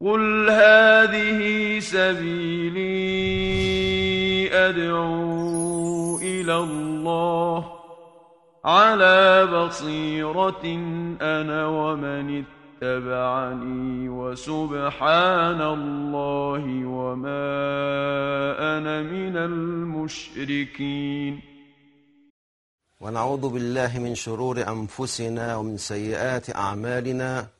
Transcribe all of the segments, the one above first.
قل هذه سبيلي أدعو إلى الله على بصيرة أنا ومن اتبعني وسبحان الله وما أنا من المشركين ونعوذ بالله من شرور أنفسنا ومن سيئات أعمالنا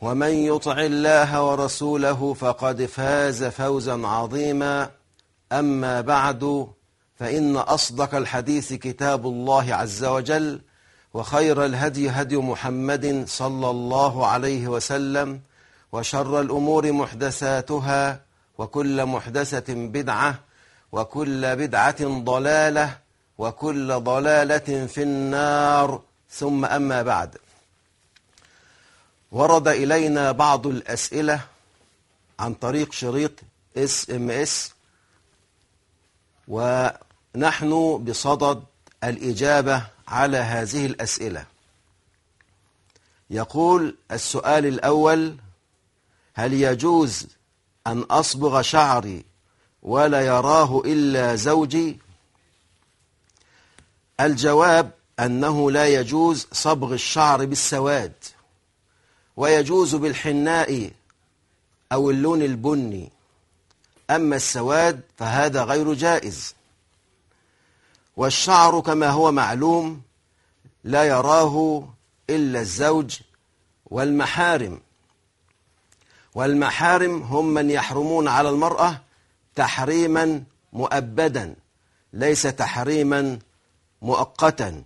ومن يطع الله ورسوله فقد فاز فوزا عظيما. أما بعد فإن أصدق الحديث كتاب الله عز وجل وخير الهدي هدي محمد صلى الله عليه وسلم وشر الأمور محدثاتها وكل محدثة بدعة وكل بدعة ضلالة وكل ضلالة في النار. ثم أما بعد ورد إلينا بعض الأسئلة عن طريق شريط SMS ونحن بصدد الإجابة على هذه الأسئلة. يقول السؤال الأول هل يجوز أن أصبغ شعري ولا يراه إلا زوجي؟ الجواب أنه لا يجوز صبغ الشعر بالسواد. ويجوز بالحناء أو اللون البني. أما السواد فهذا غير جائز. والشعر كما هو معلوم لا يراه إلا الزوج والمحارم. والمحارم هم من يحرمون على المرأة تحريما مؤبدا ليس تحريما مؤقتا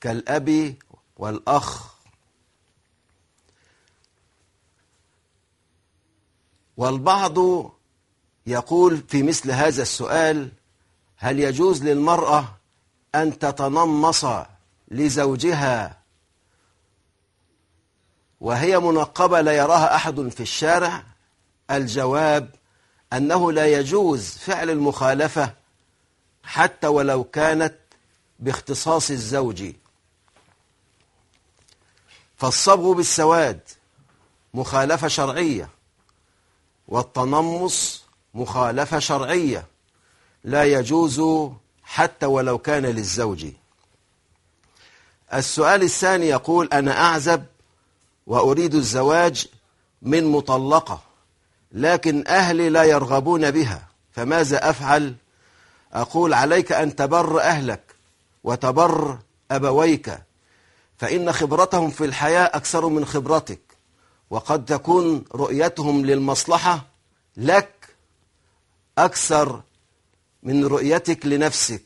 كالأب والأخ والبعض يقول في مثل هذا السؤال هل يجوز للمرأة أن تتنمص لزوجها وهي منقبة لا يراها أحد في الشارع؟ الجواب أنه لا يجوز فعل المخالفة حتى ولو كانت باختصاص الزوج. فالصبغ بالسواد مخالفة شرعية. والتنمص مخالفة شرعية. لا يجوز حتى ولو كان للزوج. السؤال الثاني يقول أنا أعزب وأريد الزواج من مطلقة لكن أهلي لا يرغبون بها فماذا أفعل؟ أقول عليك أن تبر أهلك وتبر أبويك فإن خبرتهم في الحياة أكثر من خبرتك. وقد تكون رؤيتهم للمصلحة لك أكثر من رؤيتك لنفسك.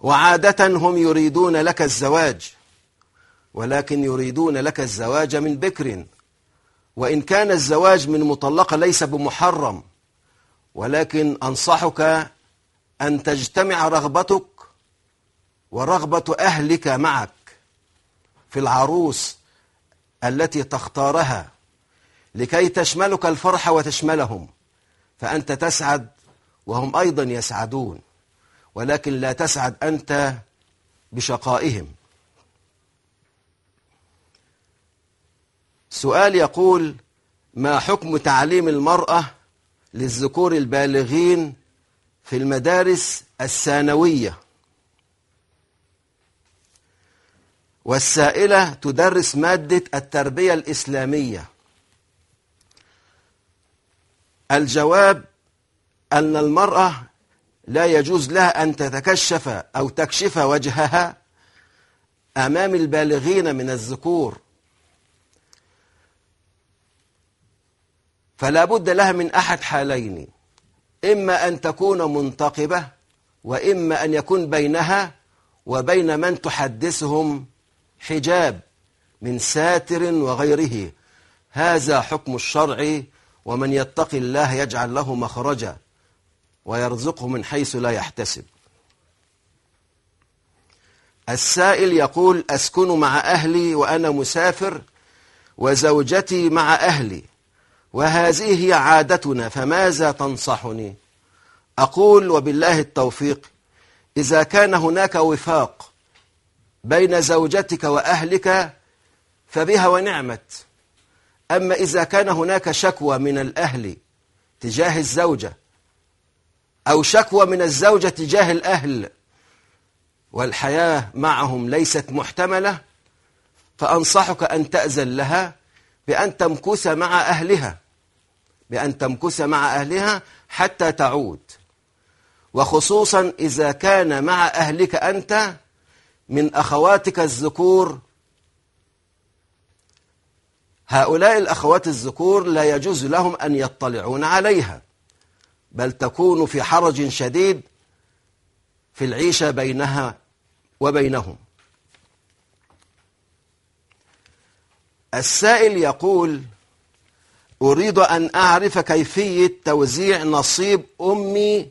وعادة هم يريدون لك الزواج ولكن يريدون لك الزواج من بكر. وإن كان الزواج من مطلقة ليس بمحرم ولكن أنصحك أن تجتمع رغبتك ورغبة أهلك معك. في العروس التي تختارها لكي تشملك الفرحة وتشملهم فأنت تسعد وهم أيضا يسعدون ولكن لا تسعد أنت بشقائهم. سؤال يقول ما حكم تعليم المرأة للذكور البالغين في المدارس الثانوية؟ والسائلة تدرس مادة التربية الإسلامية. الجواب أن المرأة لا يجوز لها أن تتكشف أو تكشف وجهها أمام البالغين من الذكور. فلا بد لها من أحد حالين إما أن تكون منتقبة وإما أن يكون بينها وبين من تحدثهم حجاب من ساتر وغيره. هذا حكم الشرع ومن يتق الله يجعل له مخرجا ويرزقه من حيث لا يحتسب. السائل يقول أسكن مع أهلي وأنا مسافر وزوجتي مع أهلي وهذه هي عادتنا فماذا تنصحني؟ أقول وبالله التوفيق إذا كان هناك وفاق بين زوجتك وأهلك فبها ونعمت. أما إذا كان هناك شكوى من الأهل تجاه الزوجة أو شكوى من الزوجة تجاه الأهل والحياة معهم ليست محتملة فأنصحك أن تأذن لها بأن تمكث مع أهلها بأن تمكث مع أهلها حتى تعود. وخصوصا إذا كان مع أهلك أنت من أخواتك الذكور. هؤلاء الأخوات الذكور لا يجوز لهم أن يطلعون عليها بل تكون في حرج شديد في العيشة بينها وبينهم. السائل يقول أريد أن أعرف كيفية توزيع نصيب أمي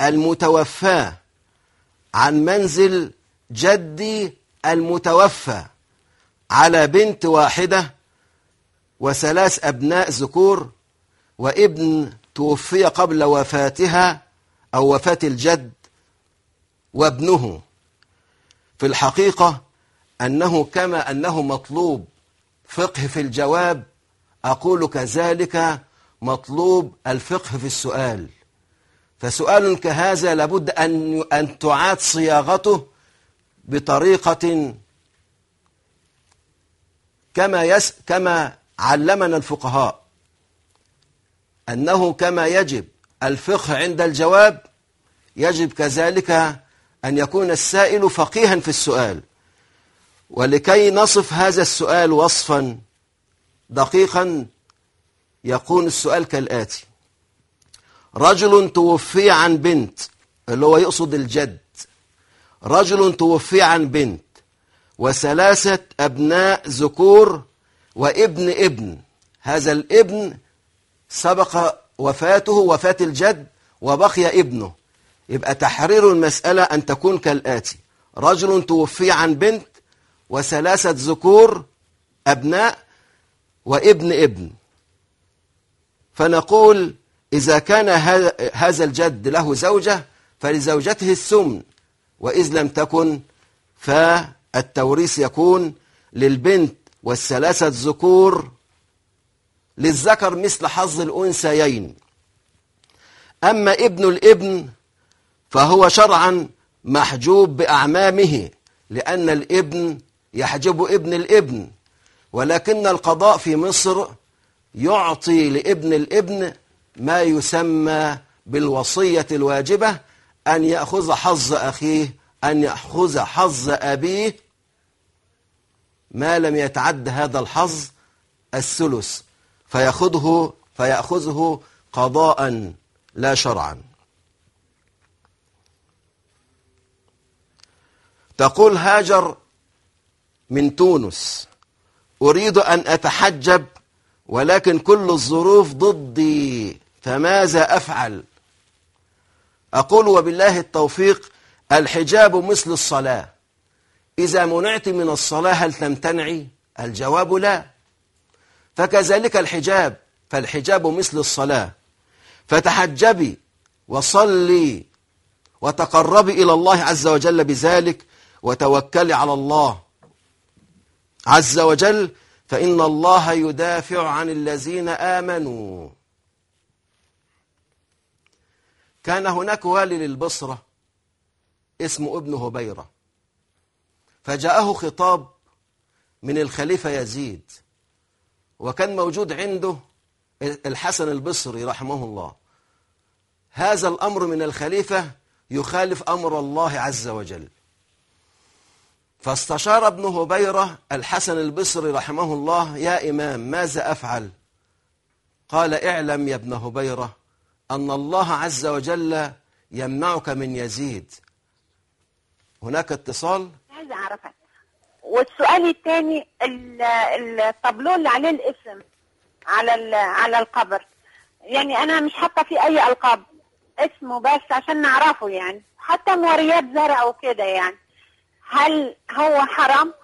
المتوفاة عن منزل جدي المتوفى على بنت واحدة وثلاث أبناء ذكور وابن توفي قبل وفاتها أو وفاة الجد وابنه. في الحقيقة أنه كما أنه مطلوب فقه في الجواب أقول كذلك مطلوب الفقه في السؤال. فسؤال كهذا لابد أن أن تعاد صياغته بطريقة كما يس كما علمنا الفقهاء أنه كما يجب الفقه عند الجواب يجب كذلك أن يكون السائل فقيها في السؤال. ولكي نصف هذا السؤال وصفا دقيقا يكون السؤال كالآتي. رجل توفي عن بنت اللي هو يقصد الجد رجل توفي عن بنت وثلاثة أبناء ذكور وابن ابن. هذا الابن سبق وفاته وفاة الجد وبقي ابنه. يبقى تحرير المسألة أن تكون كالآتي. رجل توفي عن بنت وثلاثة ذكور أبناء وابن ابن. فنقول إذا كان هذا الجد له زوجة فلزوجته السمن. وإذ لم تكن فالتوريث يكون للبنت والثلاثة ذكور للذكر مثل حظ الأنثيين. أما ابن الابن فهو شرعا محجوب بأعمامه لأن الابن يحجب ابن الابن ولكن القضاء في مصر يعطي لابن الابن ما يسمى بالوصية الواجبة أن يأخذ حظ أخيه أن يأخذ حظ أبيه. ما لم يتعد هذا الحظ الثلث. فيأخذه فيأخذه قضاء لا شرعا. تقول هاجر من تونس. أريد أن أتحجب ولكن كل الظروف ضدي فماذا أفعل؟ أقول وبالله التوفيق الحجاب مثل الصلاة. إذا منعت من الصلاة هل تمتنعي؟ الجواب لا. فكذلك الحجاب فالحجاب مثل الصلاة. فتحجبي وصلي وتقربي إلى الله عز وجل بذلك وتوكلي على الله عز وجل فإن الله يدافع عن الذين آمنوا. كان هناك والي للبصرة اسمه ابن هبيرة. فجاءه خطاب من الخليفة يزيد وكان موجود عنده الحسن البصري رحمه الله. هذا الأمر من الخليفة يخالف أمر الله عز وجل. فاستشار ابن هبيرة الحسن البصري رحمه الله يا إمام ماذا أفعل؟ قال اعلم يا ابن هبيرة أن الله عز وجل يمنعك من يزيد. هناك اتصال؟ عايزه اعرفها والسؤال الثاني الطابلو اللي عليه الاسم على على القبر. يعني أنا مش حاطة فيه أي ألقاب. اسمه بس عشان نعرفه يعني. حتى موريات زرع وكده يعني. هل هو حرام؟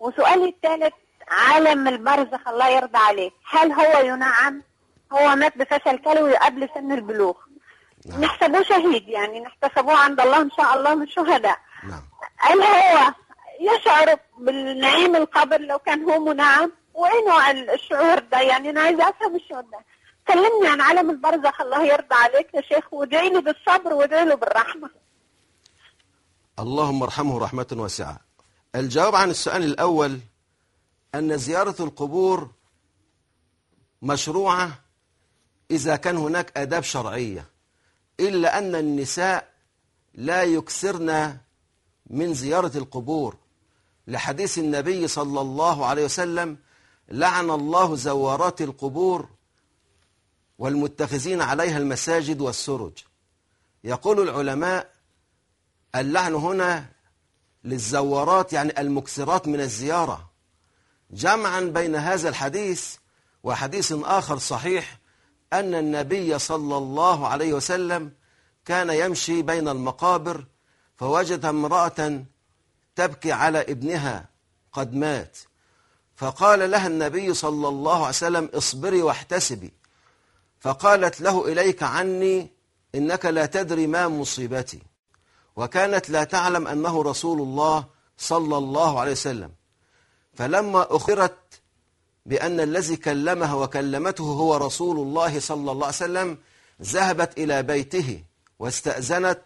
وسؤالي الثالث عالم البرزخ الله يرضى عليه. هل هو ينعم؟ هو مات بفشل كلوي قبل سن البلوغ. نحسبوه شهيد يعني نحتسبوه عند الله إن شاء الله من الشهداء نعم. هل هو يشعر بالنعيم القبر لو كان هو منعم وايه نوع الشعور ده يعني أنا عايزة أفهم الشعور ده. كلمني عن عالم البرزخ الله يرضى عليك يا شيخ وادعي لي بالصبر وادعي له بالرحمة. اللهم ارحمه رحمة واسعة. الجواب عن السؤال الأول أن زيارة القبور مشروعة إذا كان هناك آداب شرعية إلا أن النساء لا يكثرن من زيارة القبور. لحديث النبي صلى الله عليه وسلم لعن الله زوارات القبور والمتخذين عليها المساجد والسرج. يقول العلماء اللعن هنا للزوارات يعني المكسرات من الزيارة. جمعا بين هذا الحديث وحديث آخر صحيح أن النبي صلى الله عليه وسلم كان يمشي بين المقابر فوجد امرأة تبكي على ابنها قد مات. فقال لها النبي صلى الله عليه وسلم اصبري واحتسبي. فقالت له إليك عني إنك لا تدري ما مصيبتي. وكانت لا تعلم أنه رسول الله صلى الله عليه وسلم. فلما أخبرت بأن الذي كلمها وكلمته هو رسول الله صلى الله عليه وسلم ذهبت إلى بيته واستأذنت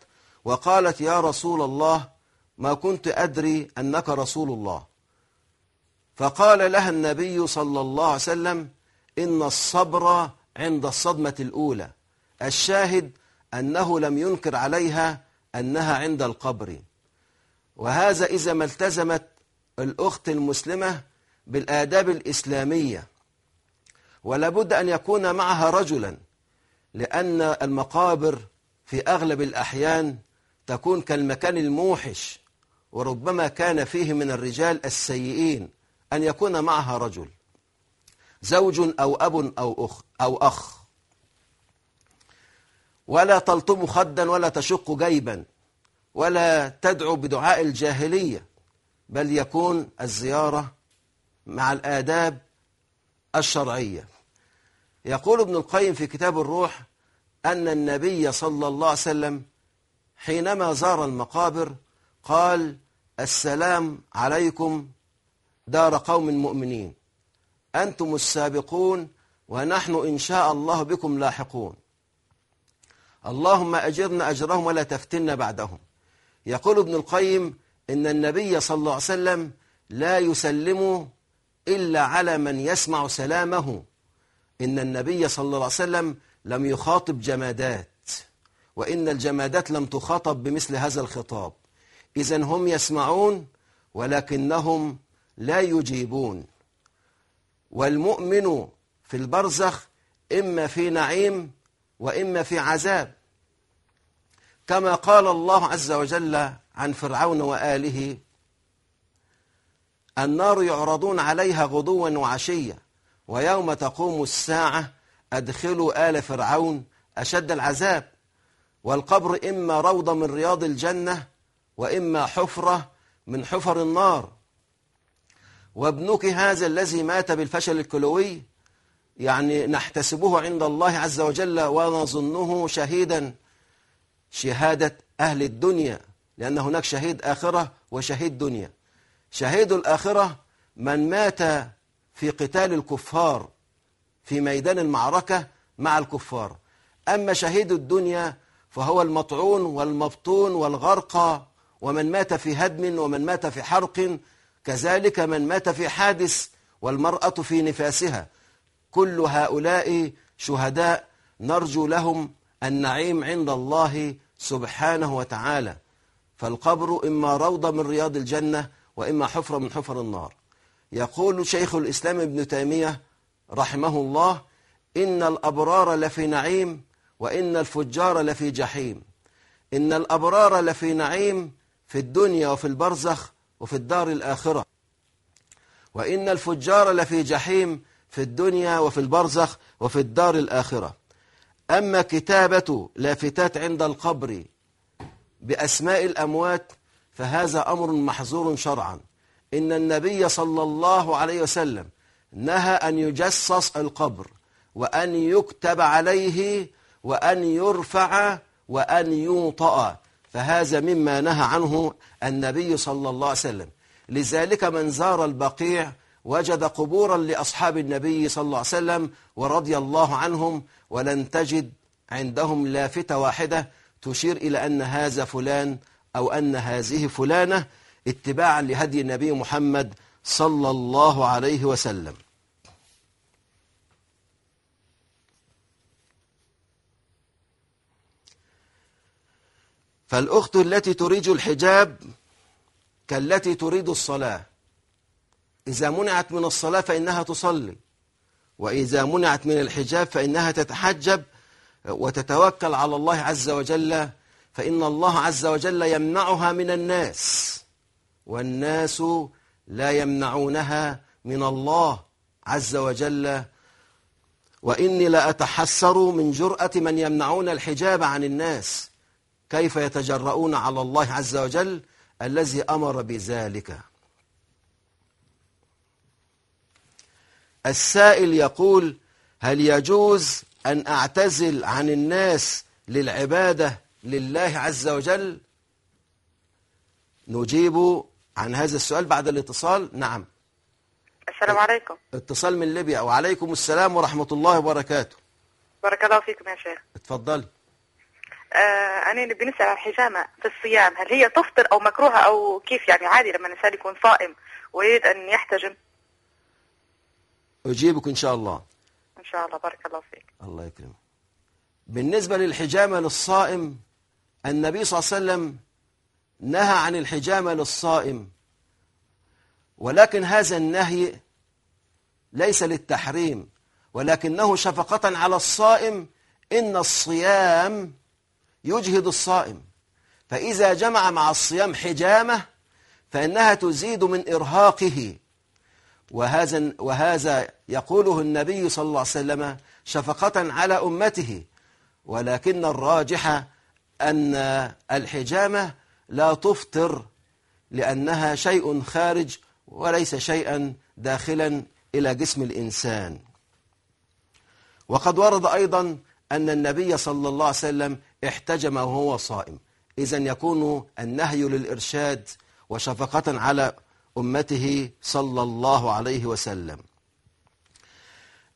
وقالت يا رسول الله ما كنت أدري أنك رسول الله. فقال لها النبي صلى الله عليه وسلم إن الصبر عند الصدمة الأولى. الشاهد أنه لم ينكر عليها أنها عند القبر. وهذا إذا ما التزمت الأخت المسلمة بالآداب الإسلامية. ولابد أن يكون معها رجلا لأن المقابر في أغلب الأحيان تكون كالمكان الموحش وربما كان فيه من الرجال السيئين أن يكون معها رجل زوج أو أب أو أخ أو أخ. ولا تلطم خدا ولا تشق جيبا ولا تدعو بدعاء الجاهلية بل يكون الزيارة مع الآداب الشرعية. يقول ابن القيم في كتاب الروح أن النبي صلى الله عليه وسلم حينما زار المقابر قال السلام عليكم دار قوم مؤمنين. أنتم السابقون ونحن إن شاء الله بكم لاحقون. اللهم أجرنا أجرهم ولا تفتنا بعدهم. يقول ابن القيم إن النبي صلى الله عليه وسلم لا يسلم إلا على من يسمع سلامه. إن النبي صلى الله عليه وسلم لم يخاطب جمادات وإن الجمادات لم تخاطب بمثل هذا الخطاب. إذا هم يسمعون ولكنهم لا يجيبون. والمؤمن في البرزخ إما في نعيم وإما في عذاب. كما قال الله عز وجل عن فرعون وآله النار يعرضون عليها غدوا وعشيا ويوم تقوم الساعة أدخلوا آل فرعون أشد العذاب. والقبر إما روضة من رياض الجنة وإما حفرة من حفر النار. وابنك هذا الذي مات بالفشل الكلوي يعني نحتسبه عند الله عز وجل ونظنه شهيدا شهادة أهل الدنيا لأن هناك شهيد آخرة وشهيد دنيا. شهيد الآخرة من مات في قتال الكفار في ميدان المعركة مع الكفار. أما شهيد الدنيا فهو المطعون والمبطون والغرقى ومن مات في هدم ومن مات في حرق كذلك من مات في حادث والمرأة في نفاسها. كل هؤلاء شهداء نرجو لهم النعيم عند الله سبحانه وتعالى. فالقبر إما روضة من رياض الجنة وإما حفرة من حفر النار. يقول شيخ الإسلام ابن تيمية رحمه الله إن الأبرار لفي نعيم وإن الفجار لفي جحيم. إن الأبرار لفي نعيم في الدنيا وفي البرزخ وفي الدار الآخرة. وإن الفجار لفي جحيم في الدنيا وفي البرزخ وفي الدار الآخرة. أما كتابة لافتات عند القبر بأسماء الأموات فهذا أمر محظور شرعا. إن النبي صلى الله عليه وسلم نهى أن يجسس القبر وأن يكتب عليه وأن يرفع وأن يوطأ. فهذا مما نهى عنه النبي صلى الله عليه وسلم. لذلك من زار البقيع وجد قبورا لأصحاب النبي صلى الله عليه وسلم ورضي الله عنهم ولن تجد عندهم لافتة واحدة تشير إلى أن هذا فلان أو أن هذه فلانة اتباعا لهدي النبي محمد صلى الله عليه وسلم. فالأخت التي تريد الحجاب كالتي تريد الصلاة. إذا منعت من الصلاة فإنها تصلي وإذا منعت من الحجاب فإنها تتحجب وتتوكل على الله عز وجل فإن الله عز وجل يمنعها من الناس والناس لا يمنعونها من الله عز وجل. وإني لأتحسر من جرأة من يمنعون الحجاب عن الناس. كيف يتجرؤون على الله عز وجل؟ الذي أمر بذلك. السائل يقول هل يجوز أن أعتزل عن الناس للعبادة لله عز وجل. نجيب عن هذا السؤال بعد الاتصال. نعم. السلام عليكم. اتصال من ليبيا. وعليكم السلام ورحمة الله وبركاته. بارك الله فيكم يا شيخ. اتفضلي. آه أنا بالنسبة للحجامة في الصيام. هل هي تفطر أو مكروهة أو كيف يعني؟ عادي لما الإنسان يكون صائم ويريد أن يحتجم. أجيبك إن شاء الله. إن شاء الله. بارك الله فيك. الله يكرمك. بالنسبة للحجامة للصائم النبي صلى الله عليه وسلم نهى عن الحجامة للصائم. ولكن هذا النهي ليس للتحريم ولكنه شفقة على الصائم إن الصيام يجهد الصائم. فإذا جمع مع الصيام حجامة فإنها تزيد من إرهاقه. وهذا, وهذا يقوله النبي صلى الله عليه وسلم شفقة على أمته ولكن الراجح أن الحجامة لا تفطر لأنها شيء خارج وليس شيئا داخلا إلى جسم الإنسان. وقد ورد أيضا أن النبي صلى الله عليه وسلم احتجم وهو صائم. إذا يكون النهي للإرشاد وشفقة على أمته صلى الله عليه وسلم.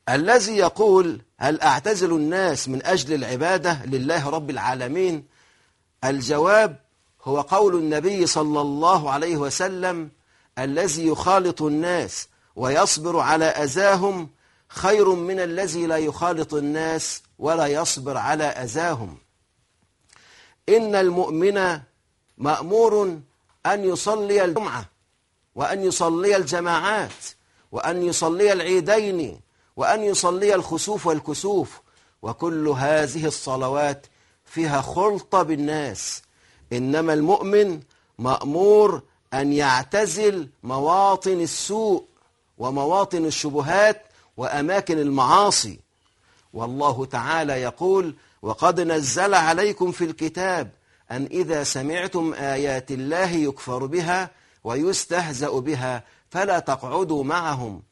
الذي يقول هل أعتزل الناس من أجل العبادة لله رب العالمين الجواب هو قول النبي صلى الله عليه وسلم الذي يخالط الناس ويصبر على أذاهم خير من الذي لا يخالط الناس ولا يصبر على أذاهم. إن المؤمن مأمور أن يصلي الجمعة وأن يصلي الجماعات وأن يصلي العيدين وأن يصلي الخسوف والكسوف وكل هذه الصلوات فيها خلطة بالناس. إنما المؤمن مأمور أن يعتزل مواطن السوء ومواطن الشبهات وأماكن المعاصي. والله تعالى يقول وقد نزل عليكم في الكتاب أن إذا سمعتم آيات الله يكفر بها ويستهزأ بها فلا تقعدوا معهم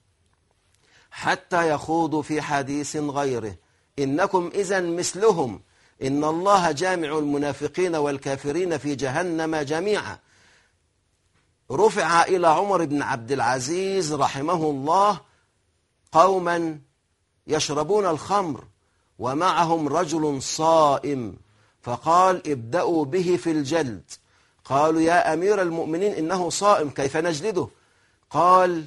حتى يخوضوا في حديث غيره. إنكم إذا مثلهم إن الله جامع المنافقين والكافرين في جهنم جميعا. رفع إلى عمر بن عبد العزيز رحمه الله قوما يشربون الخمر ومعهم رجل صائم. فقال ابدأوا به في الجلد. قالوا يا أمير المؤمنين إنه صائم كيف نجلده؟ قال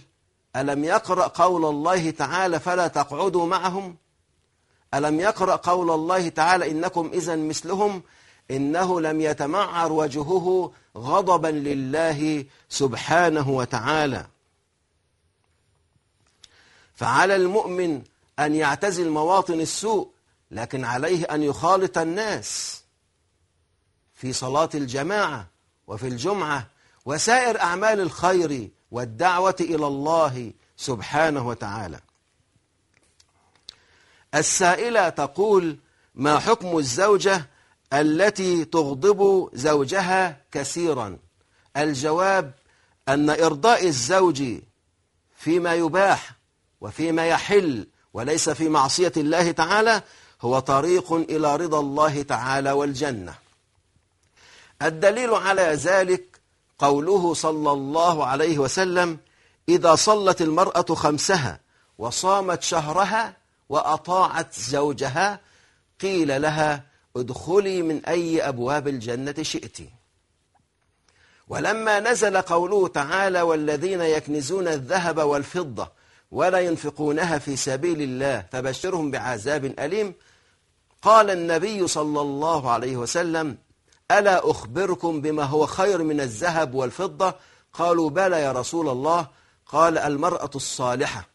ألم يقرأ قول الله تعالى فلا تقعدوا معهم؟ ألم يقرأ قول الله تعالى إنكم إذا مثلهم؟ إنه لم يتمعر وجهه غضبا لله سبحانه وتعالى. فعلى المؤمن أن يعتزل مواطن السوء لكن عليه أن يخالط الناس في صلاة الجماعة وفي الجمعة وسائر أعمال الخير والدعوة إلى الله سبحانه وتعالى. السائلة تقول ما حكم الزوجة التي تغضب زوجها كثيرا؟ الجواب أن إرضاء الزوج فيما يباح وفيما يحل وليس في معصية الله تعالى هو طريق إلى رضا الله تعالى والجنة. الدليل على ذلك قوله صلى الله عليه وسلم إذا صلت المرأة خمسها وصامت شهرها وأطاعت زوجها قيل لها ادخلي من أي أبواب الجنة شئت. ولما نزل قوله تعالى والذين يكنزون الذهب والفضة ولا ينفقونها في سبيل الله فبشرهم بعذاب أليم قال النبي صلى الله عليه وسلم ألا أخبركم بما هو خير من الذهب والفضة؟ قالوا بلى يا رسول الله. قال المرأة الصالحة.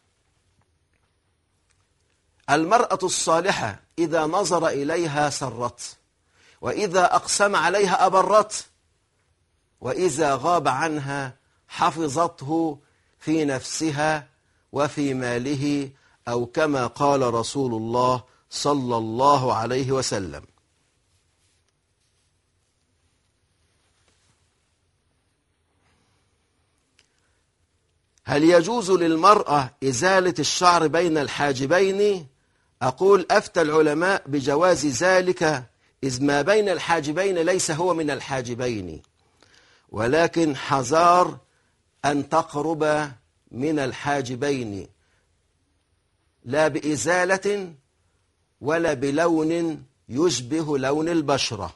المرأة الصالحة إذا نظر إليها سرت وإذا أقسم عليها أبرت وإذا غاب عنها حفظته في نفسها وفي ماله أو كما قال رسول الله صلى الله عليه وسلم. هل يجوز للمرأة إزالة الشعر بين الحاجبين؟ أقول أفتى العلماء بجواز ذلك إذ ما بين الحاجبين ليس هو من الحاجبين ولكن حذار أن تقرب من الحاجبين لا بإزالة ولا بلون يشبه لون البشرة.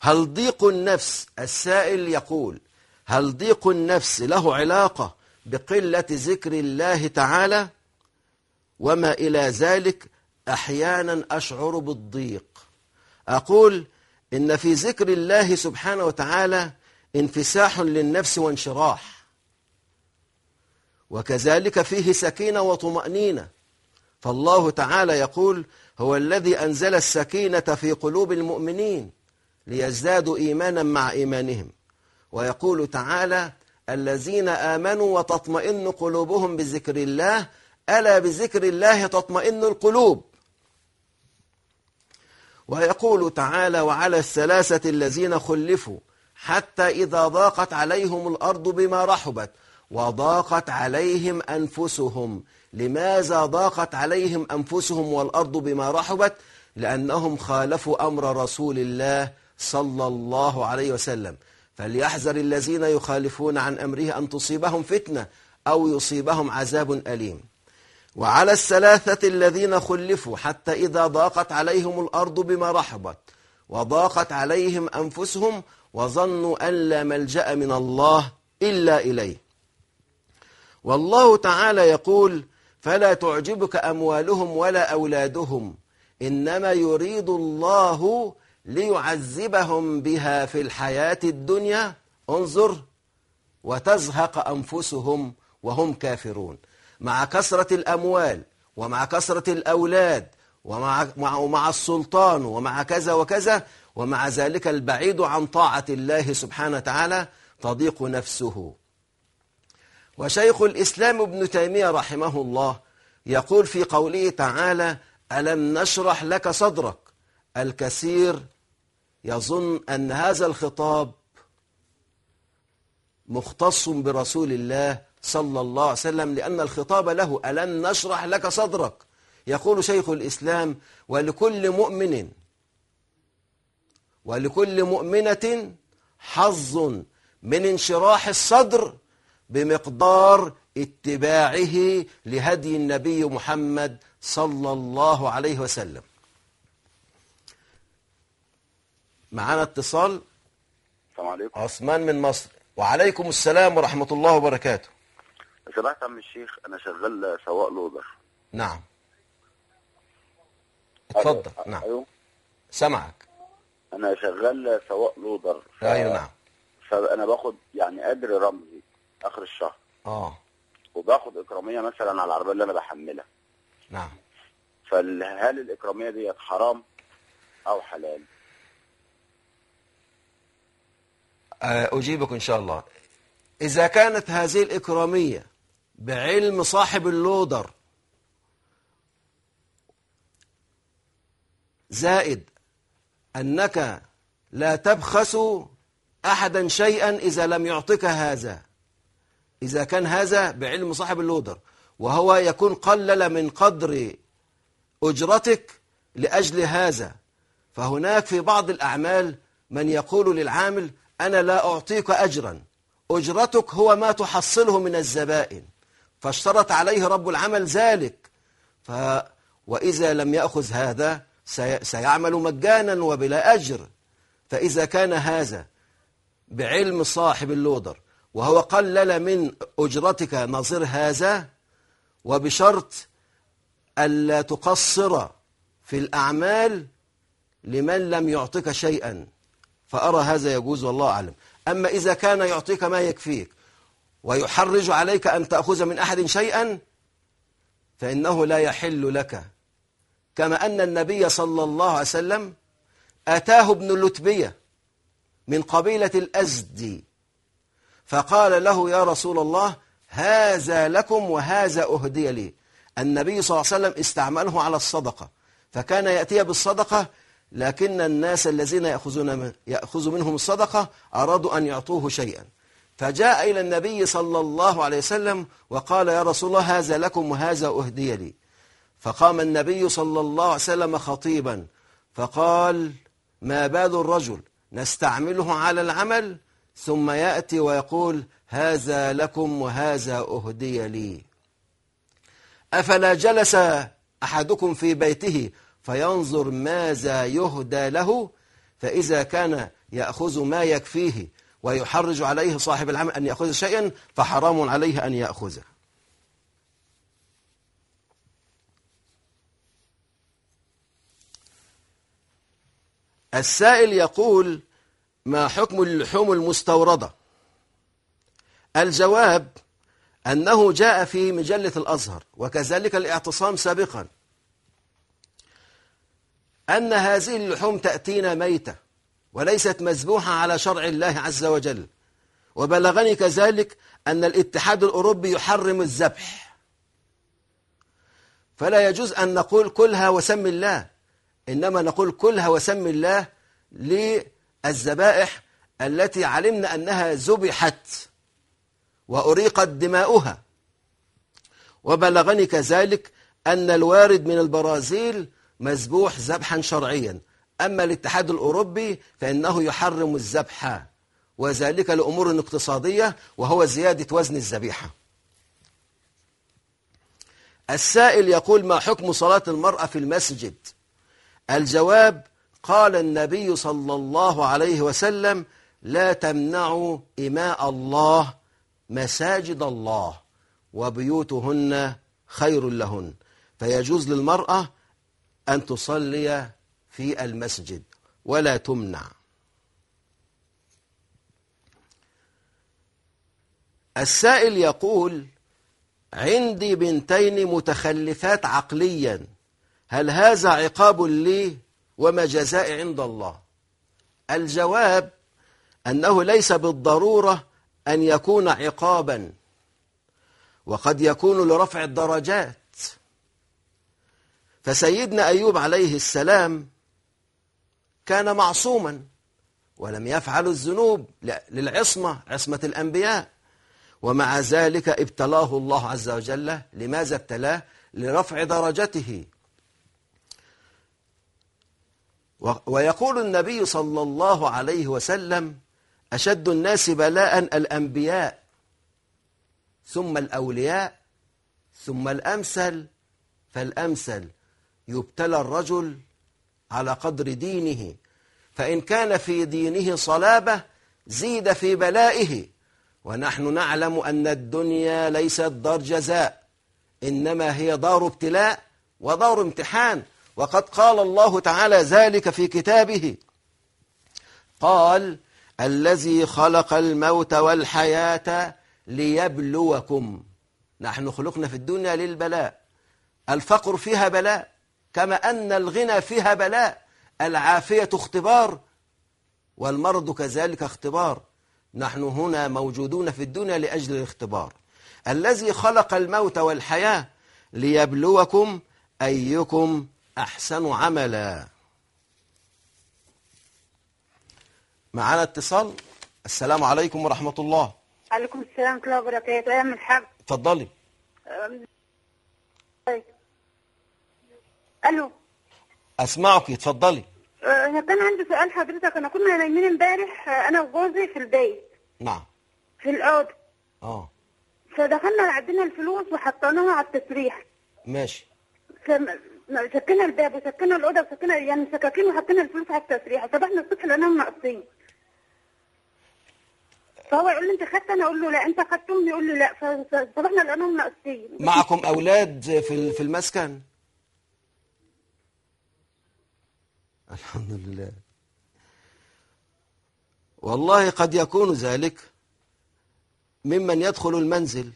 هل ضيق النفس؟ السائل يقول هل ضيق النفس له علاقة؟ بقلة ذكر الله تعالى وما إلى ذلك أحيانا أشعر بالضيق. أقول إن في ذكر الله سبحانه وتعالى انفساح للنفس وانشراح وكذلك فيه سكينة وطمأنينة. فالله تعالى يقول هو الذي أنزل السكينة في قلوب المؤمنين ليزدادوا إيمانا مع إيمانهم. ويقول تعالى الذين آمنوا وتطمئن قلوبهم بذكر الله ألا بذكر الله تطمئن القلوب. ويقول تعالى وعلى الثلاثة الذين خلفوا حتى إذا ضاقت عليهم الأرض بما رحبت وضاقت عليهم أنفسهم. لماذا ضاقت عليهم أنفسهم والأرض بما رحبت؟ لأنهم خالفوا أمر رسول الله صلى الله عليه وسلم. فليحذر الذين يخالفون عن أمره أن تصيبهم فتنة أو يصيبهم عذاب أليم. وعلى الثلاثة الذين خلفوا حتى إذا ضاقت عليهم الأرض بما رحبت وضاقت عليهم أنفسهم وظنوا أن لا ملجأ من الله إلا إليه. والله تعالى يقول فلا تعجبك أموالهم ولا أولادهم إنما يريد الله ليعذبهم بها في الحياة الدنيا. انظر وتزهق أنفسهم وهم كافرون. مع كثرة الأموال ومع كثرة الأولاد ومع مع, ومع السلطان ومع كذا وكذا ومع ذلك البعيد عن طاعة الله سبحانه وتعالى تضيق نفسه. وشيخ الإسلام ابن تيمية رحمه الله يقول في قوله تعالى ألم نشرح لك صدرك الكثير يظن أن هذا الخطاب مختص برسول الله صلى الله عليه وسلم لأن الخطاب له ألم نشرح لك صدرك. يقول شيخ الإسلام ولكل مؤمن ولكل مؤمنة حظ من انشراح الصدر بمقدار اتباعه لهدي النبي محمد صلى الله عليه وسلم. معانا اتصال. السلام عليكم. عثمان من مصر. وعليكم السلام ورحمة الله وبركاته. سمعت عم الشيخ أنا شغال سواق لودر نعم. اتفضل. نعم. أيوه سمعك. أنا شغال سواق لودر ف... أيوه نعم. فانا باخد يعني أجر رمزي آخر الشهر. آه. وباخد إكرامية مثلا على العربية اللي أنا بحملها. نعم. فهل الإكرامية ديت حرام أو حلال آه، أجيبك إن شاء الله. إذا كانت هذه الإكرامية بعلم صاحب اللودر زائد أنك لا تبخس أحدا شيئا إذا لم يعطك هذا إذا كان هذا بعلم صاحب اللودر وهو يكون قلل من قدر أجرتك لأجل هذا. فهناك في بعض الأعمال من يقول للعامل أنا لا أعطيك أجرا. أجرتك هو ما تحصله من الزبائن. فاشترط عليه رب العمل ذلك. ف وإذا لم يأخذ هذا سي... سيعمل مجانا وبلا أجر. فإذا كان هذا بعلم صاحب اللودر وهو قلل من أجرتك نظير هذا وبشرط ألا تقصر في الأعمال لمن لم يعطك شيئا. فأرى هذا يجوز والله أعلم. أما إذا كان يعطيك ما يكفيك ويحرج عليك أن تأخذ من أحد شيئا فإنه لا يحل لك. كما أن النبي صلى الله عليه وسلم أتاه ابن لتبية من قبيلة الأزدي فقال له يا رسول الله هذا لكم وهذا أهدي لي. النبي صلى الله عليه وسلم استعمله على الصدقة فكان يأتي بالصدقة لكن الناس الذين يأخذون من يأخذ منهم الصدقة أرادوا أن يعطوه شيئا. فجاء إلى النبي صلى الله عليه وسلم وقال يا رسول الله هذا لكم وهذا أهدي لي. فقام النبي صلى الله عليه وسلم خطيبا فقال ما بال الرجل؟ نستعمله على العمل. ثم يأتي ويقول هذا لكم وهذا أهدي لي. أفلا جلس أحدكم في بيته فينظر ماذا يهدى له فإذا كان يأخذ ما يكفيه ويحرج عليه صاحب العمل أن يأخذ شيئا فحرام عليه أن يأخذه. السائل يقول ما حكم اللحوم المستوردة؟ الجواب أنه جاء في مجلة الأزهر وكذلك الاعتصام سابقا. أن هذه اللحوم تأتينا ميتة وليست مذبوحة على شرع الله عز وجل. وبلغني كذلك أن الاتحاد الأوروبي يحرم الذبح. فلا يجوز أن نقول كلها وسم الله إنما نقول كلها وسم الله للذبائح التي علمنا أنها ذبحت وأريقت دماؤها. وبلغني كذلك أن الوارد من البرازيل مذبوح ذبحا شرعيا. أما الاتحاد الأوروبي فإنه يحرم الذبح وذلك لأمور اقتصادية وهو زيادة وزن الذبيحة. السائل يقول ما حكم صلاة المرأة في المسجد؟ الجواب قال النبي صلى الله عليه وسلم لا تمنعوا إماء الله مساجد الله وبيوتهن خير لهن. فيجوز للمرأة أن تصلي في المسجد ولا تمنع. السائل يقول عندي بنتين متخلفات عقليا هل هذا عقاب لي وما جزائي عند الله؟ الجواب أنه ليس بالضرورة أن يكون عقابا وقد يكون لرفع الدرجات. فسيدنا أيوب عليه السلام كان معصوما ولم يفعل الذنوب للعصمة عصمة الأنبياء. ومع ذلك ابتلاه الله عز وجل لماذا ابتلاه؟ لرفع درجته. ويقول النبي صلى الله عليه وسلم أشد الناس بلاء الأنبياء ثم الأولياء ثم الأمثل فالأمثل يبتلى الرجل على قدر دينه فإن كان في دينه صلابة زيد في بلائه. ونحن نعلم أن الدنيا ليست دار جزاء إنما هي دار ابتلاء ودار امتحان. وقد قال الله تعالى ذلك في كتابه. قال الذي خلق الموت والحياة ليبلوكم. نحن خلقنا في الدنيا للبلاء. الفقر فيها بلاء. كما أن الغنى فيها بلاء العافية اختبار والمرض كذلك اختبار. نحن هنا موجودون في الدنيا لأجل الاختبار. الذي خلق الموت والحياة ليبلوكم أيكم أحسن عملا. معنا اتصال. السلام عليكم ورحمة الله. عليكم السلام ورحمة الله وبركاته. يا الحاج اتفضلي ألو. أسمعك اتفضلي. آه، أنا كان عندي سؤال حضرتك. أنا كنا نايمين امبارح آه، أنا وجوزي في البيت. نعم. في الاوضه آه. فدخلنا عدينا الفلوس وحطيناها على التسريح. ماشي. فم- سكنا الباب وسكنا الأوضة وسكنا يعني سكاكين وحطينا الفلوس على التسريح. صبحنا الصبح لقيناهم ناقصين. فهو يقول لي أنت خدت؟ أنا أقول له لا أنت خدتهم. يقول لي لا. فصبحنا لقيناهم ناقصين. معكم أولاد في في المسكن؟ الحمد لله. والله قد يكون ذلك ممن يدخل المنزل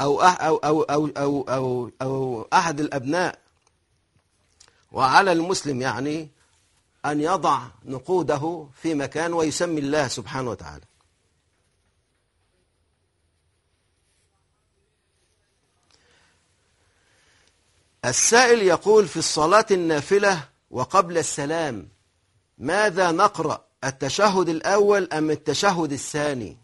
أو أو أو أو أو أو, أو أحد الأبناء وعلى المسلم يعني أن يضع نقوده في مكان ويسمي الله سبحانه وتعالى. السائل يقول في الصلاة النافلة وقبل السلام ماذا نقرأ؟ التشهد الأول أم التشهد الثاني؟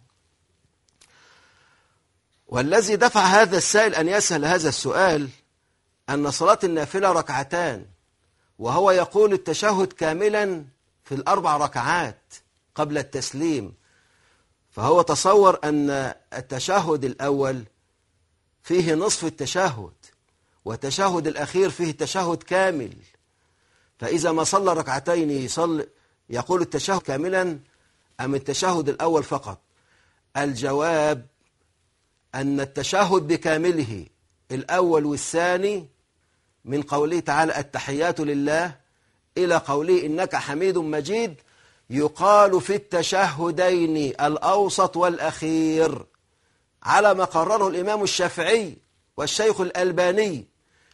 والذي دفع هذا السائل أن يسأل هذا السؤال أن صلاة النافلة ركعتان وهو يقول التشهد كاملا في الأربع ركعات قبل التسليم. فهو تصور أن التشهد الأول فيه نصف التشهد والتشهد الأخير فيه تشهد كامل. فإذا ما صلى ركعتين يصلي يقول التشهد كاملا أم التشهد الأول فقط؟ الجواب أن التشهد بكامله الأول والثاني من قوله تعالى التحيات لله إلى قوله إنك حميد مجيد يقال في التشهدين الأوسط والأخير على ما قرره الإمام الشافعي والشيخ الألباني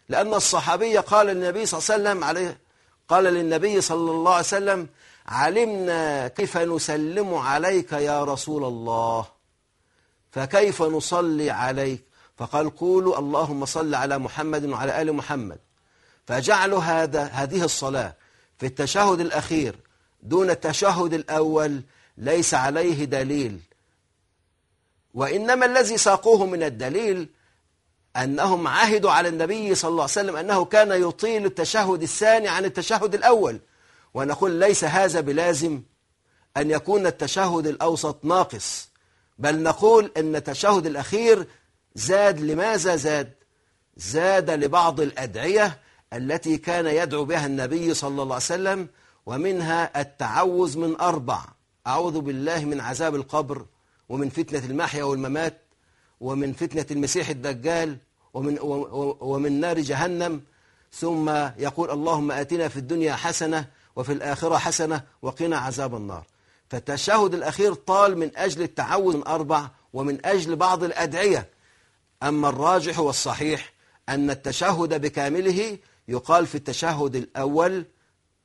لأن الصحابي قال للنبي صلى الله عليه وسلم عليه قال للنبي صلى الله عليه وسلم علمنا كيف نسلم عليك يا رسول الله فكيف نصلي عليك؟ فقال قولوا اللهم صل على محمد وعلى آل محمد. فجعلوا هذا هذه الصلاة في التشهد الأخير دون التشهد الأول ليس عليه دليل وإنما الذي ساقوه من الدليل أنهم عهدوا على النبي صلى الله عليه وسلم أنه كان يطيل التشهد الثاني عن التشهد الأول ونقول ليس هذا بلازم أن يكون التشهد الأوسط ناقص بل نقول أن التشهد الأخير زاد لماذا زاد؟ زاد لبعض الأدعية التي كان يدعو بها النبي صلى الله عليه وسلم ومنها التعوذ من أربع أعوذ بالله من عذاب القبر ومن فتنة المحيا والممات ومن فتنة المسيح الدجال ومن, ومن نار جهنم ثم يقول اللهم آتنا في الدنيا حسنة وفي الآخرة حسنة وقنا عذاب النار. فالتشهد الأخير طال من أجل التعوذ من أربع ومن أجل بعض الأدعية. أما الراجح والصحيح أن التشهد بكامله يقال في التشهد الأول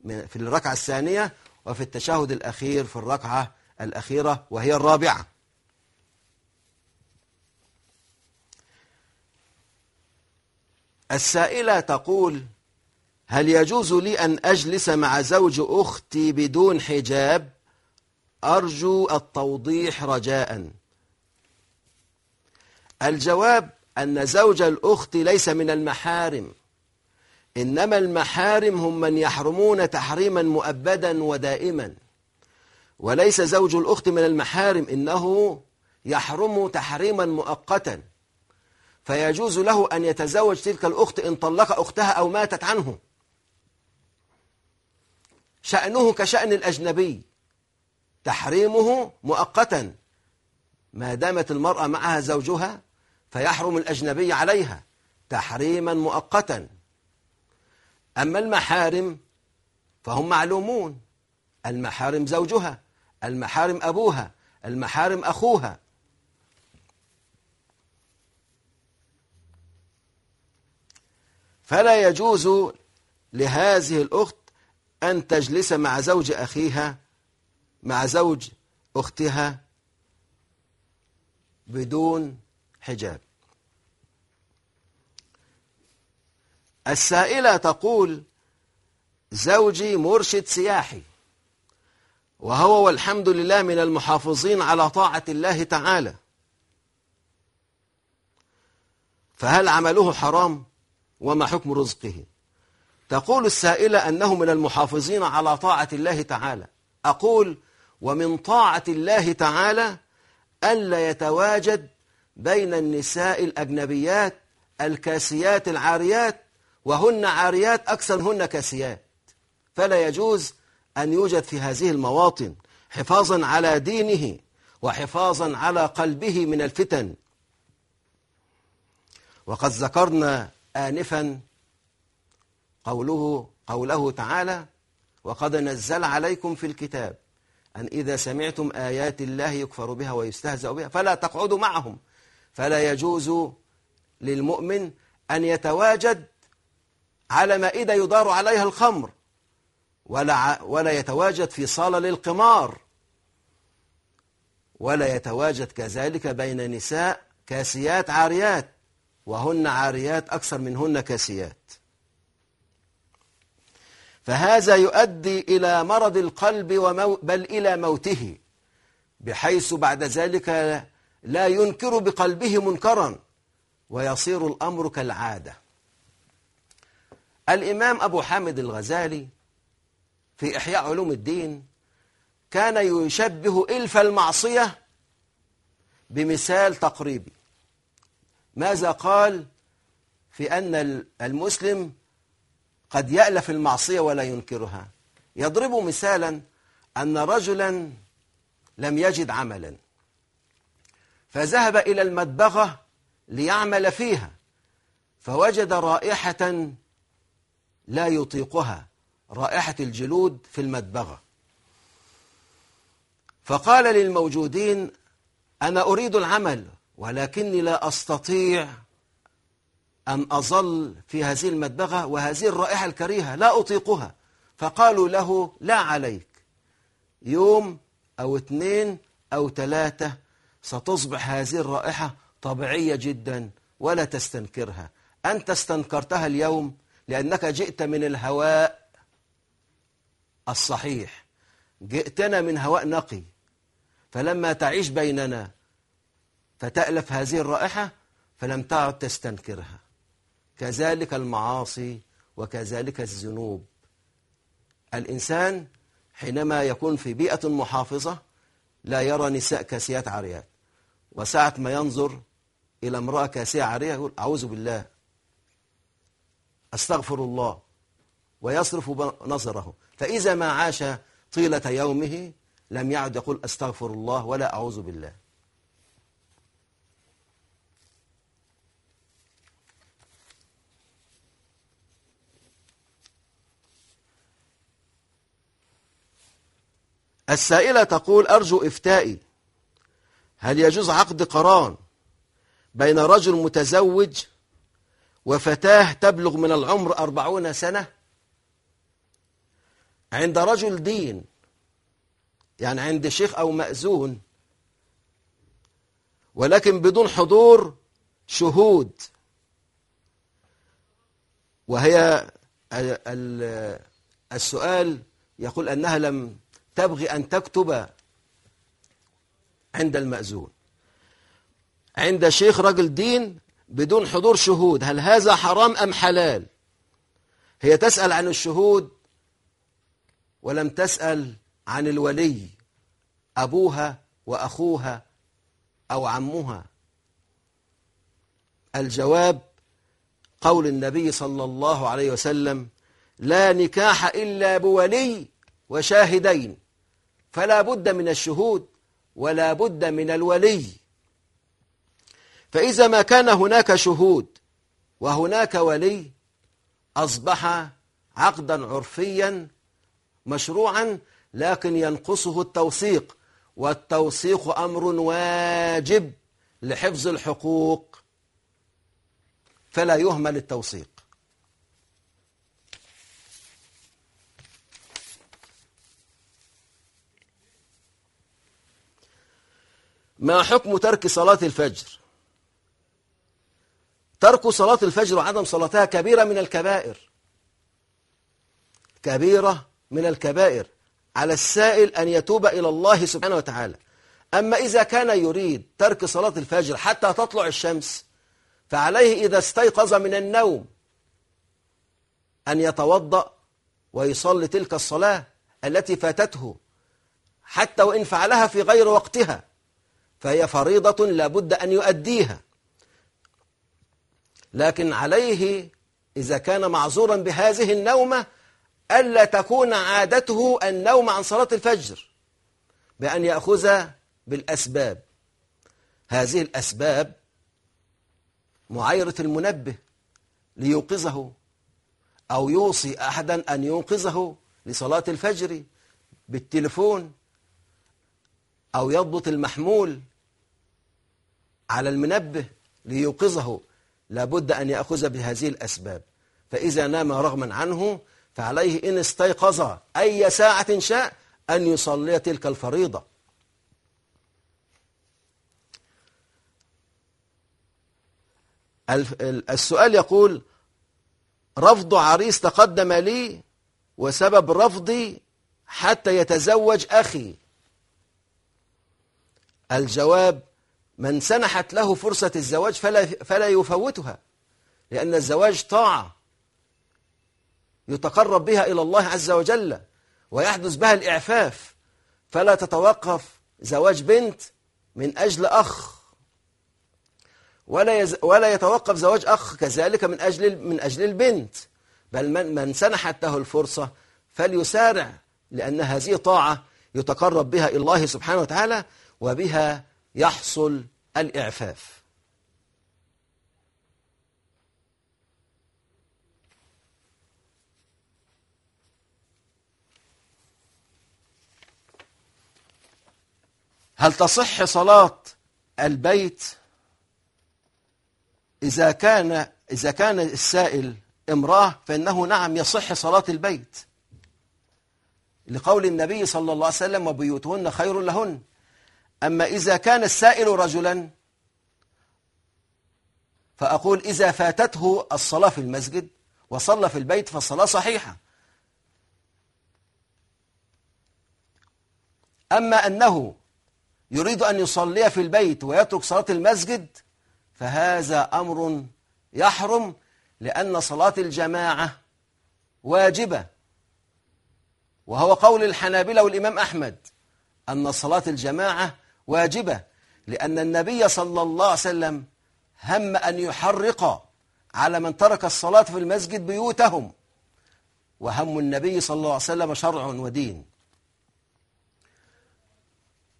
في الركعة الثانية وفي التشهد الأخير في الركعة الأخيرة وهي الرابعة. السائلة تقول هل يجوز لي أن أجلس مع زوج أختي بدون حجاب؟ أرجو التوضيح رجاء. الجواب أن زوج الأخت ليس من المحارم إنما المحارم هم من يحرمون تحريما مؤبدا ودائما. وليس زوج الأخت من المحارم إنه يحرم تحريما مؤقتا. فيجوز له أن يتزوج تلك الأخت إن طلق أختها أو ماتت عنه. شأنه كشأن الأجنبي. تحريمه مؤقتا. ما دامت المرأة معها زوجها فيحرم الأجنبي عليها تحريما مؤقتا. أما المحارم فهم معلومون. المحارم زوجها المحارم أبوها المحارم أخوها. فلا يجوز لهذه الأخت أن تجلس مع زوج أخيها مع زوج أختها بدون حجاب. السائلة تقول زوجي مرشد سياحي وهو والحمد لله من المحافظين على طاعة الله تعالى فهل عمله حرام؟ وما حكم رزقه. تقول السائلة أنه من المحافظين على طاعة الله تعالى. أقول ومن طاعة الله تعالى ألا يتواجد بين النساء الأجنبيات الكاسيات العاريات وهن عاريات أكثر منهن كاسيات. فلا يجوز أن يوجد في هذه المواطن حفاظا على دينه وحفاظا على قلبه من الفتن. وقد ذكرنا آنفا قوله قوله تعالى وقد نزل عليكم في الكتاب أن إذا سمعتم آيات الله يكفر بها ويستهزأ بها فلا تقعدوا معهم فلا يجوز للمؤمن أن يتواجد على مائدة يدار عليها الخمر ولا, ولا يتواجد في صالة للقمار ولا يتواجد كذلك بين نساء كاسيات عاريات. وهن عاريات أكثر منهن كاسيات. فهذا يؤدي إلى مرض القلب ومو بل إلى موته بحيث بعد ذلك لا ينكر بقلبه منكرا ويصير الأمر كالعادة. الإمام أبو حامد الغزالي في إحياء علوم الدين كان يشبه إلف المعصية بمثال تقريبي. ماذا قال في أن المسلم قد يألف المعصية ولا ينكرها؟ يضرب مثالا أن رجلا لم يجد عملا فذهب إلى المدبغة ليعمل فيها فوجد رائحة لا يطيقها رائحة الجلود في المدبغة فقال للموجودين أنا أريد العمل. ولكني لا أستطيع أن أظل في هذه المدبغة وهذه الرائحة الكريهة لا أطيقها. فقالوا له لا عليك. يوم أو اثنين أو ثلاثة ستصبح هذه الرائحة طبيعية جدا ولا تستنكرها. أنت استنكرتها اليوم لأنك جئت من الهواء الصحيح. جئتنا من هواء نقي. فلما تعيش بيننا فتألف هذه الرائحة فلم تعد تستنكرها. كذلك المعاصي وكذلك الذنوب. الإنسان حينما يكون في بيئة محافظة لا يرى نساء كاسيات عاريات وساعة ما ينظر إلى امرأة كاسية عارية يقول أعوذ بالله أستغفر الله ويصرف نظره. فإذا ما عاش طيلة يومه لم يعد يقول أستغفر الله ولا أعوذ بالله. السائلة تقول أرجو إفتائي. هل يجوز عقد قران بين رجل متزوج وفتاة تبلغ من العمر أربعون سنة؟ عند رجل دين يعني عند شيخ أو مأذون ولكن بدون حضور شهود. وهي السؤال يقول أنها لم تبغي أن تكتب عند المأذون. عند شيخ رجل دين بدون حضور شهود هل هذا حرام أم حلال؟ هي تسأل عن الشهود ولم تسأل عن الولي أبوها وأخوها أو عمها. الجواب قول النبي صلى الله عليه وسلم لا نكاح إلا بولي وشاهدين. فلا بد من الشهود ولا بد من الولي. فإذا ما كان هناك شهود وهناك ولي أصبح عقدا عرفيا مشروعا لكن ينقصه التوثيق. والتوثيق أمر واجب لحفظ الحقوق فلا يهمل التوثيق. ما حكم ترك صلاة الفجر؟ ترك صلاة الفجر وعدم صلاتها كبيرة من الكبائر. كبيرة من الكبائر. على السائل أن يتوب إلى الله سبحانه وتعالى. أما إذا كان يريد ترك صلاة الفجر حتى تطلع الشمس فعليه إذا استيقظ من النوم أن يتوضأ ويصلي تلك الصلاة التي فاتته حتى وإن فعلها في غير وقتها. فهي فريضة لابد أن يؤديها. لكن عليه إذا كان معذورا بهذه النومة ألا تكون عادته النوم عن صلاة الفجر بأن يأخذ بالأسباب. هذه الأسباب معايرة المنبه ليوقظه أو يوصي أحدا أن ينقذه لصلاة الفجر بالتلفون أو يضبط المحمول على المنبه ليوقظه لابد أن يأخذ بهذه الأسباب. فإذا نام رغما عنه فعليه إن استيقظ أي ساعة شاء أن يصلي تلك الفريضة. السؤال يقول رفض عريس تقدم لي وسبب رفضي حتى يتزوج أخي. الجواب من سنحت له فرصة الزواج فلا, فلا يفوتها لأن الزواج طاعة يتقرب بها إلى الله عز وجل ويحدث بها الإعفاف. فلا تتوقف زواج بنت من أجل أخ ولا يز ولا يتوقف زواج أخ كذلك من أجل من أجل البنت. بل من, من سنحت له الفرصة فليسارع لأن هذه طاعة يتقرب بها إلى الله سبحانه وتعالى وبها يحصل الإعفاف. هل تصح صلاة البيت إذا كان إذا كان السائل امرأة فإنه نعم يصح صلاة البيت. لقول النبي صلى الله عليه وسلم وبيوتهن خير لهن. أما إذا كان السائل رجلا فأقول إذا فاتته الصلاة في المسجد وصلى في البيت فالصلاة صحيحة. أما أنه يريد أن يصلي في البيت ويترك صلاة المسجد فهذا أمر يحرم لأن صلاة الجماعة واجبة. وهو قول الحنابلة والإمام أحمد أن صلاة الجماعة واجبة لأن النبي صلى الله عليه وسلم هم أن يحرق على من ترك الصلاة في المسجد بيوتهم. وهم النبي صلى الله عليه وسلم شرع ودين.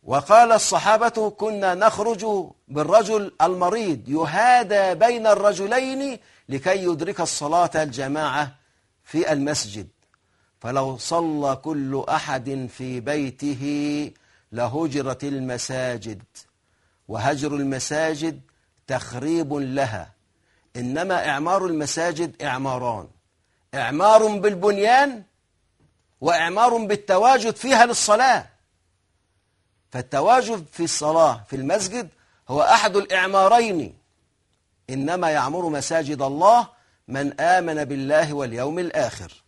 وقال الصحابة كنا نخرج بالرجل المريض يهادى بين الرجلين لكي يدرك الصلاة الجماعة في المسجد. فلو صلى كل أحد في بيته لهجرت المساجد وهجر المساجد تخريب لها. إنما إعمار المساجد إعماران. إعمار بالبنيان وإعمار بالتواجد فيها للصلاة. فالتواجد في الصلاة في المسجد هو أحد الإعمارين. إنما يعمر مساجد الله من آمن بالله واليوم الآخر.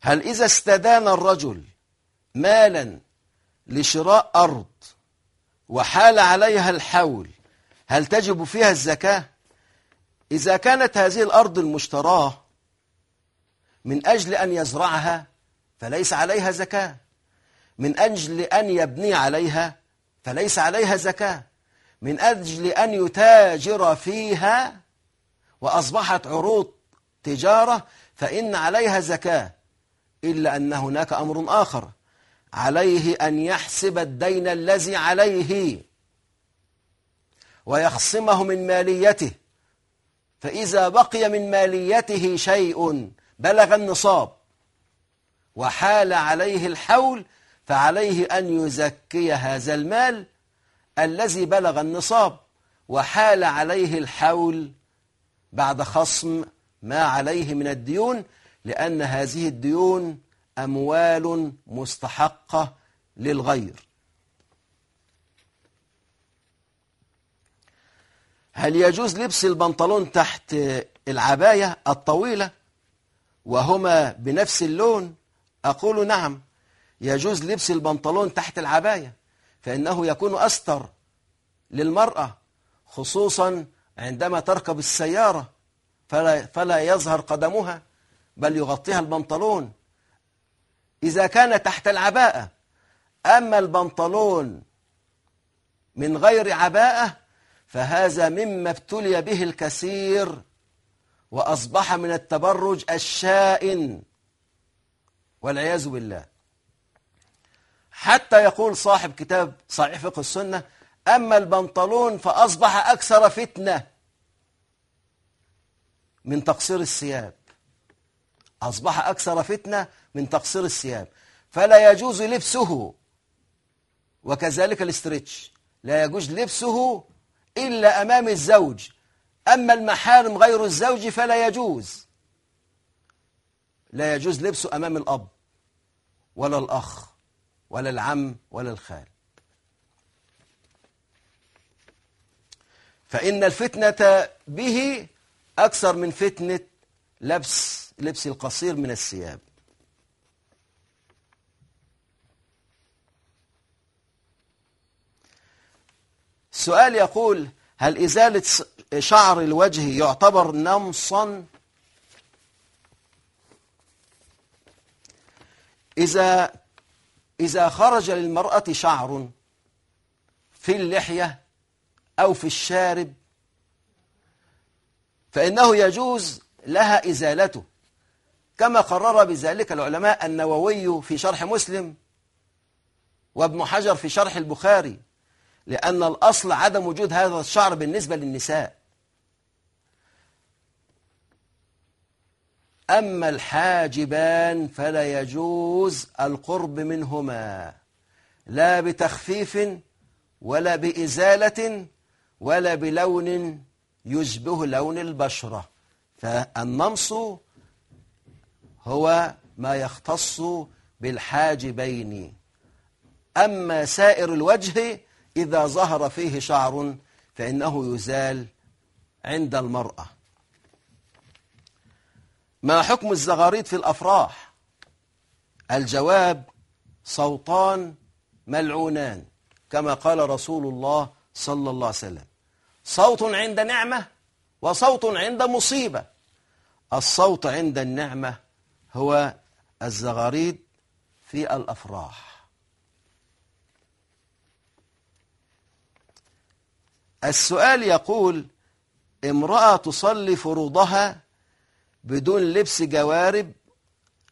هل إذا استدان الرجل مالا لشراء أرض وحال عليها الحول هل تجب فيها الزكاة؟ إذا كانت هذه الأرض المشتراه من أجل أن يزرعها فليس عليها زكاة. من أجل أن يبني عليها فليس عليها زكاة. من أجل أن يتاجر فيها وأصبحت عروض تجارة فإن عليها زكاة. إلا أن هناك أمر آخر. عليه أن يحسب الدين الذي عليه ويخصمه من ماليته. فإذا بقي من ماليته شيء بلغ النصاب وحال عليه الحول فعليه أن يزكي هذا المال الذي بلغ النصاب وحال عليه الحول بعد خصم ما عليه من الديون لأن هذه الديون أموال مستحقة للغير. هل يجوز لبس البنطلون تحت العباية الطويلة وهما بنفس اللون؟ أقول نعم يجوز لبس البنطلون تحت العباية فإنه يكون أستر للمرأة خصوصا عندما تركب السيارة فلا, فلا يظهر قدمها. بل يغطيها البنطلون. إذا كان تحت العباءة. أما البنطلون من غير عباءة فهذا مما ابتلي به الكثير وأصبح من التبرج الشائن والعياذ بالله. حتى يقول صاحب كتاب صحيح فقه السنة أما البنطلون فأصبح أكثر فتنة من تقصير الثياب. أصبح أكثر فتنة من تقصير الثياب فلا يجوز لبسه. وكذلك الاسترتش. لا يجوز لبسه إلا أمام الزوج. أما المحارم غير الزوج فلا يجوز. لا يجوز لبسه أمام الأب ولا الأخ ولا العم ولا الخال. فإن الفتنة به أكثر من فتنة لبس لبس القصير من الثياب. السؤال يقول هل إزالة شعر الوجه يعتبر نمصا؟ إذا إذا خرج للمرأة شعر في اللحية أو في الشارب فإنه يجوز لها إزالته. كما قرر بذلك العلماء النووي في شرح مسلم وابن حجر في شرح البخاري لأن الأصل عدم وجود هذا الشعر بالنسبة للنساء. أما الحاجبان فلا يجوز القرب منهما لا بتخفيف ولا بإزالة ولا بلون يشبه لون البشرة. فالنمص هو ما يختص بالحاجبين. أما سائر الوجه إذا ظهر فيه شعر فإنه يزال عند المرأة. ما حكم الزغاريد في الأفراح؟ الجواب صوتان ملعونان كما قال رسول الله صلى الله عليه وسلم. صوت عند نعمة وصوت عند مصيبة. الصوت عند النعمة هو الزغاريد في الأفراح. السؤال يقول امرأة تصلي فروضها بدون لبس جوارب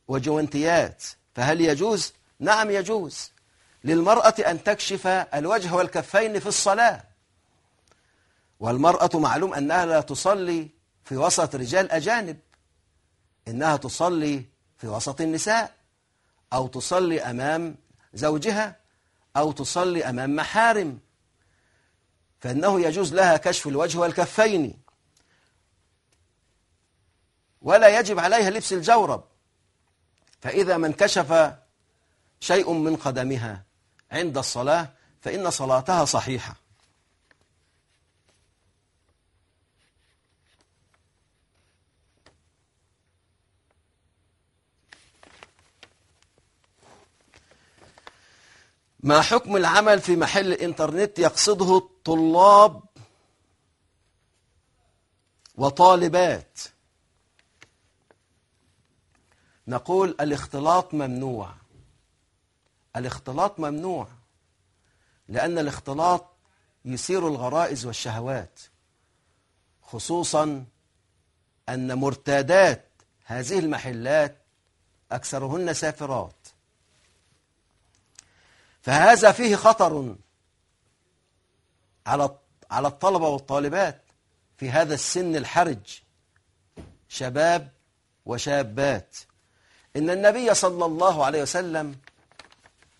وجوانتيات فهل يجوز؟ نعم يجوز. للمرأة أن تكشف الوجه والكفين في الصلاة. والمرأة معلوم أنها لا تصلي في وسط رجال أجانب إنها تصلي في وسط النساء أو تصلي أمام زوجها أو تصلي أمام محارم. فإنه يجوز لها كشف الوجه والكفين. ولا يجب عليها لبس الجورب. فإذا من كشف شيء من قدمها عند الصلاة فإن صلاتها صحيحة. ما حكم العمل في محل الإنترنت يقصده الطلاب وطالبات؟ نقول الاختلاط ممنوع. الاختلاط ممنوع لأن الاختلاط يثير الغرائز والشهوات خصوصا أن مرتادات هذه المحلات أكثرهن سافرات. فهذا فيه خطر على على الطلبة والطالبات في هذا السن الحرج شباب وشابات. إن النبي صلى الله عليه وسلم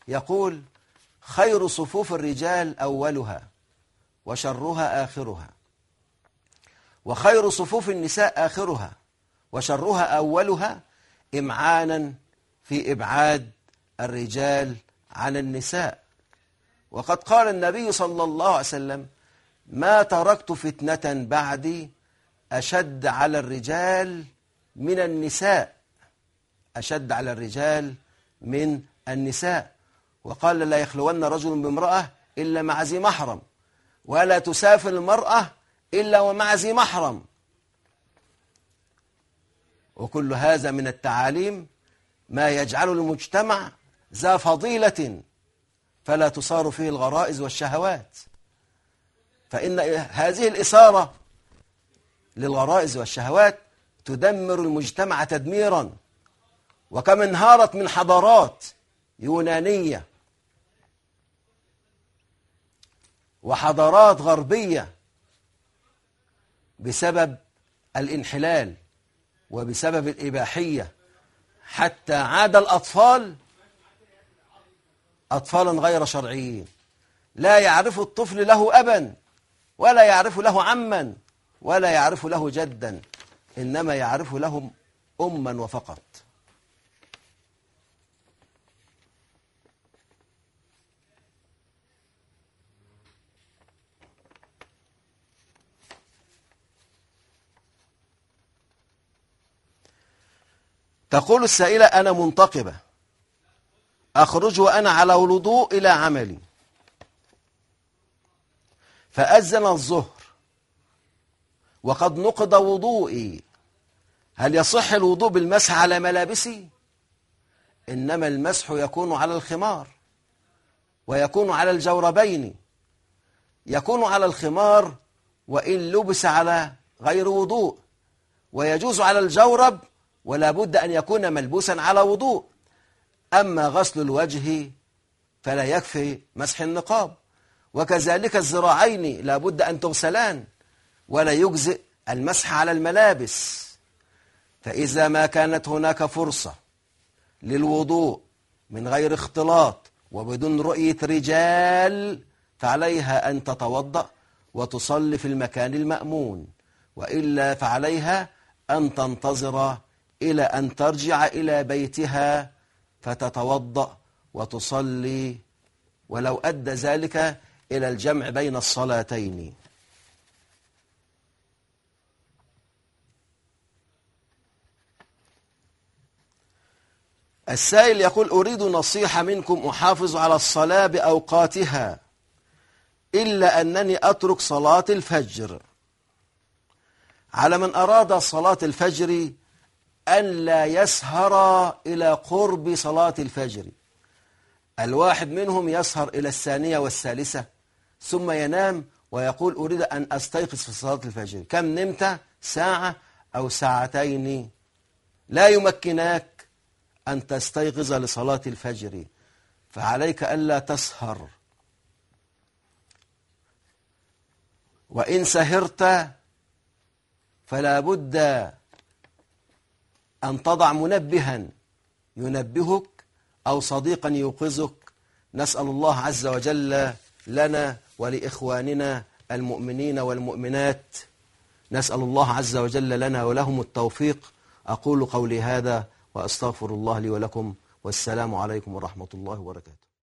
يقول خير صفوف الرجال أولها وشرها آخرها وخير صفوف النساء آخرها وشرها أولها إمعانا في إبعاد الرجال عن النساء. وقد قال النبي صلى الله عليه وسلم ما تركت فتنة بعدي أشد على الرجال من النساء. أشد على الرجال من النساء. وقال لا يخلون رجل بامرأة إلا مع ذي محرم ولا تسافر المرأة إلا ومع ذي محرم. وكل هذا من التعاليم ما يجعل المجتمع ذا فضيلة فلا تصار فيه الغرائز والشهوات. فإن هذه الإثارة للغرائز والشهوات تدمر المجتمع تدميرا. وكم انهارت من حضارات يونانية وحضارات غربية بسبب الانحلال وبسبب الإباحية. حتى عاد الأطفال أطفالا غير شرعيين. لا يعرف الطفل له أبا ولا يعرف له عما ولا يعرف له جدا إنما يعرف له أما وفقط. تقول السائلة أنا منتقبة. أخرج وأنا على الوضوء إلى عملي. فأذن الظهر. وقد نقض وضوئي. هل يصح الوضوء بالمسح على ملابسي؟ إنما المسح يكون على الخمار. ويكون على الجوربين. يكون على الخمار وإن لبس على غير وضوء. ويجوز على الجورب ولا بد أن يكون ملبوسا على وضوء. أما غسل الوجه فلا يكفي مسح النقاب. وكذلك الذراعين لا بد أن تغسلان ولا يجزئ المسح على الملابس. فإذا ما كانت هناك فرصة للوضوء من غير اختلاط وبدون رؤية رجال فعليها أن تتوضأ وتصلي في المكان المأمون وإلا فعليها أن تنتظر إلى أن ترجع إلى بيتها فتتوضأ وتصلي ولو أدى ذلك إلى الجمع بين الصلاتين. السائل يقول أريد نصيحة منكم أحافظ على الصلاة بأوقاتها إلا أنني أترك صلاة الفجر. على من أراد صلاة الفجر أن لا يسهر إلى قرب صلاة الفجر. الواحد منهم يسهر إلى الثانية والثالثة ثم ينام ويقول أريد أن أستيقظ في صلاة الفجر. كم نمت؟ ساعة أو ساعتين. لا يمكنك أن تستيقظ لصلاة الفجر. فعليك ألا تسهر. وإن سهرت فلا بد أن تضع منبها ينبهك أو صديقا يوقظك. نسأل الله عز وجل لنا ولإخواننا المؤمنين والمؤمنات. نسأل الله عز وجل لنا ولهم التوفيق. أقول قولي هذا وأستغفر الله لي ولكم. والسلام عليكم ورحمة الله وبركاته.